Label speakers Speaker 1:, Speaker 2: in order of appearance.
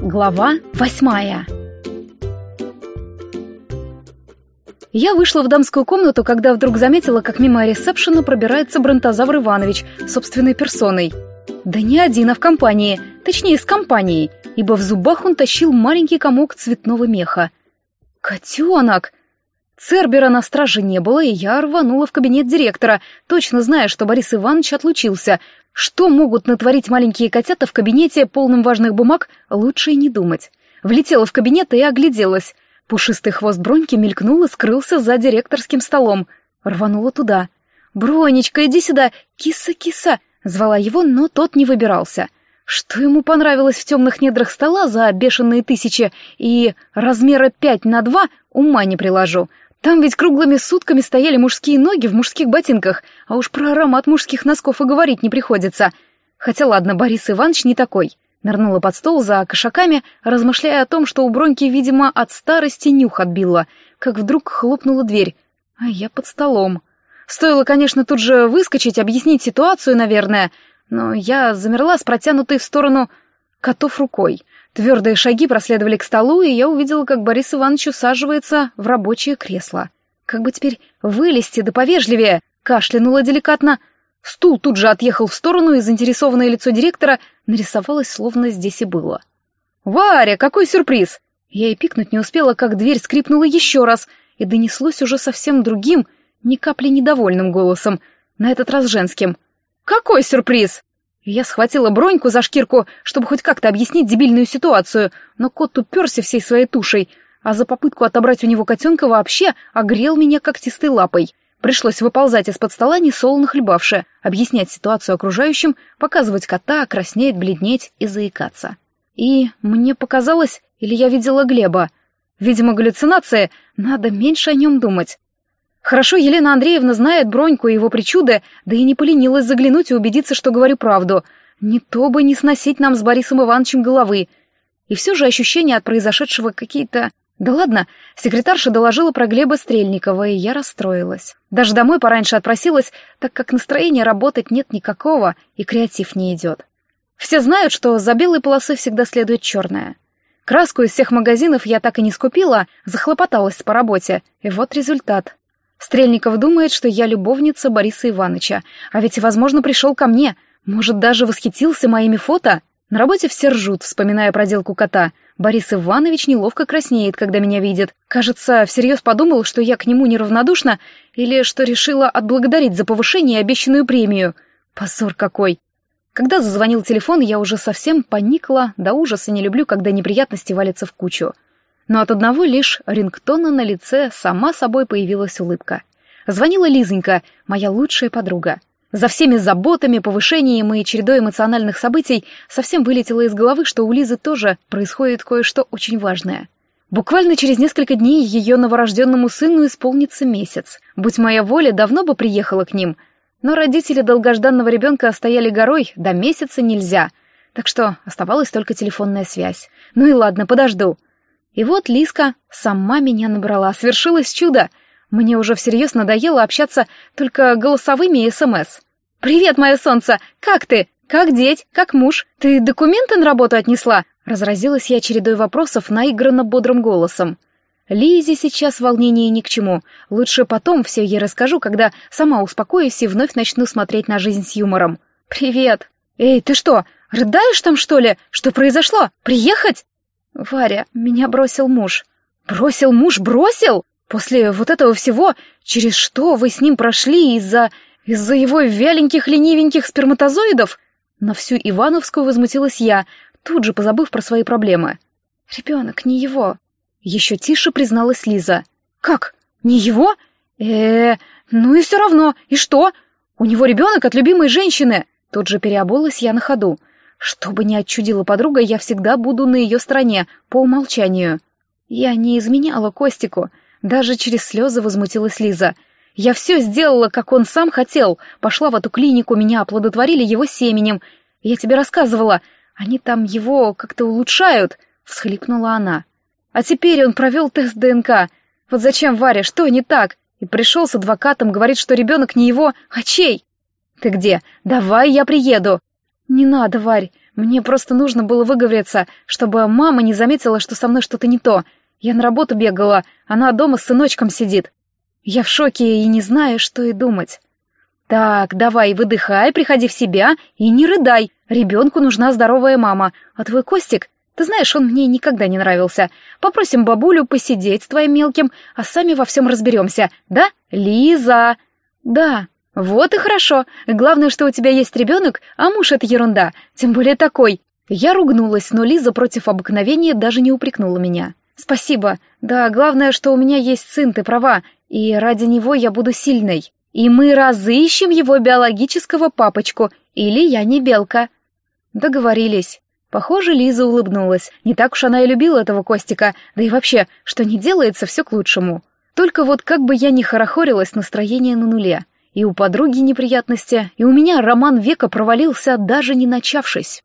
Speaker 1: Глава восьмая Я вышла в дамскую комнату, когда вдруг заметила, как мимо ресепшена пробирается бронтозавр Иванович собственной персоной. Да не один, а в компании, точнее, с компанией, ибо в зубах он тащил маленький комок цветного меха. «Котенок!» Цербера на страже не было, и я рванула в кабинет директора, точно зная, что Борис Иванович отлучился. Что могут натворить маленькие котята в кабинете, полном важных бумаг, лучше и не думать. Влетела в кабинет и огляделась. Пушистый хвост Броньки мелькнул и скрылся за директорским столом. Рванула туда. «Бронечка, иди сюда! Киса-киса!» Звала его, но тот не выбирался. Что ему понравилось в темных недрах стола за бешеные тысячи и размера пять на два, ума не приложу. Там ведь круглыми сутками стояли мужские ноги в мужских ботинках, а уж про аромат мужских носков и говорить не приходится. Хотя ладно, Борис Иванович не такой. Нырнула под стол за кошаками, размышляя о том, что у Броньки, видимо, от старости нюх отбила, как вдруг хлопнула дверь. А я под столом. Стоило, конечно, тут же выскочить, объяснить ситуацию, наверное, но я замерла с протянутой в сторону котов рукой. Твердые шаги проследовали к столу, и я увидела, как Борис Иванович усаживается в рабочее кресло. Как бы теперь вылезти, да повежливее, кашлянула деликатно. Стул тут же отъехал в сторону, и заинтересованное лицо директора нарисовалось, словно здесь и было. «Варя, какой сюрприз!» Я и пикнуть не успела, как дверь скрипнула еще раз, и донеслось уже совсем другим, ни капли недовольным голосом, на этот раз женским. «Какой сюрприз?» Я схватила Броньку за шкирку, чтобы хоть как-то объяснить дебильную ситуацию, но кот уперся всей своей тушей, а за попытку отобрать у него котенка вообще огрел меня когтистой лапой. Пришлось выползать из-под стола, несолоно хлебавши, объяснять ситуацию окружающим, показывать кота, краснеть, бледнеть и заикаться. И мне показалось, или я видела Глеба. Видимо, галлюцинация, надо меньше о нем думать. Хорошо Елена Андреевна знает Броньку и его причуды, да и не поленилась заглянуть и убедиться, что говорю правду. Не то бы не сносить нам с Борисом Ивановичем головы. И все же ощущения от произошедшего какие-то... Да ладно, секретарша доложила про Глеба Стрельникова, и я расстроилась. Даже домой пораньше отпросилась, так как настроения работать нет никакого, и креатив не идет. Все знают, что за белой полосы всегда следует черная. Краску из всех магазинов я так и не скупила, захлопоталась по работе, и вот результат. Стрельников думает, что я любовница Бориса Ивановича, а ведь, возможно, пришел ко мне, может, даже восхитился моими фото. На работе все ржут, вспоминая проделку кота. Борис Иванович неловко краснеет, когда меня видит. Кажется, всерьез подумал, что я к нему неравнодушна, или что решила отблагодарить за повышение и обещанную премию. Позор какой! Когда зазвонил телефон, я уже совсем поникла, до ужаса не люблю, когда неприятности валятся в кучу но от одного лишь рингтона на лице сама собой появилась улыбка. Звонила Лизонька, моя лучшая подруга. За всеми заботами, повышением и чередой эмоциональных событий совсем вылетело из головы, что у Лизы тоже происходит кое-что очень важное. Буквально через несколько дней ее новорожденному сыну исполнится месяц. Будь моя воля, давно бы приехала к ним. Но родители долгожданного ребенка стояли горой, до месяца нельзя. Так что оставалась только телефонная связь. Ну и ладно, подожду. И вот Лиска сама меня набрала. Свершилось чудо. Мне уже всерьез надоело общаться только голосовыми СМС. «Привет, мое солнце! Как ты? Как деть? Как муж? Ты документы на работу отнесла?» Разразилась я чередой вопросов наигранно бодрым голосом. Лизе сейчас волнение ни к чему. Лучше потом все ей расскажу, когда сама успокоюсь и вновь начну смотреть на жизнь с юмором. «Привет!» «Эй, ты что, рыдаешь там, что ли? Что произошло? Приехать?» «Варя, меня бросил муж». «Бросил муж? Бросил? После вот этого всего, через что вы с ним прошли из-за... из-за его вяленьких ленивеньких сперматозоидов?» На всю Ивановскую возмутилась я, тут же позабыв про свои проблемы. «Ребенок не его». Еще тише призналась Лиза. «Как? Не его? э, -э ну и все равно. И что? У него ребенок от любимой женщины». Тут же переобулась я на ходу. Что бы ни отчудила подруга, я всегда буду на ее стороне, по умолчанию. Я не изменяла Костику. Даже через слезы возмутилась Лиза. Я все сделала, как он сам хотел. Пошла в эту клинику, меня оплодотворили его семенем. Я тебе рассказывала. Они там его как-то улучшают, — всхлипнула она. А теперь он провел тест ДНК. Вот зачем, Варя, что не так? И пришел с адвокатом, говорит, что ребенок не его, а чей? Ты где? Давай я приеду. «Не надо, Варь, Мне просто нужно было выговориться, чтобы мама не заметила, что со мной что-то не то. Я на работу бегала, она дома с сыночком сидит. Я в шоке и не знаю, что и думать. Так, давай, выдыхай, приходи в себя и не рыдай. Ребенку нужна здоровая мама, а твой Костик, ты знаешь, он мне никогда не нравился. Попросим бабулю посидеть с твоим мелким, а сами во всем разберемся, да, Лиза? Да, вот и хорошо. Главное, что у тебя есть ребенок, а муж — это ерунда, тем более такой. Я ругнулась, но Лиза против обыкновения даже не упрекнула меня. «Спасибо. Да, главное, что у меня есть сын, ты права, и ради него я буду сильной. И мы разыщем его биологического папочку, или я не белка». Договорились. Похоже, Лиза улыбнулась. Не так уж она и любила этого Костика, да и вообще, что не делается, все к лучшему. Только вот как бы я ни хорохорилась, настроение на нуле. И у подруги неприятности, и у меня роман века провалился, даже не начавшись.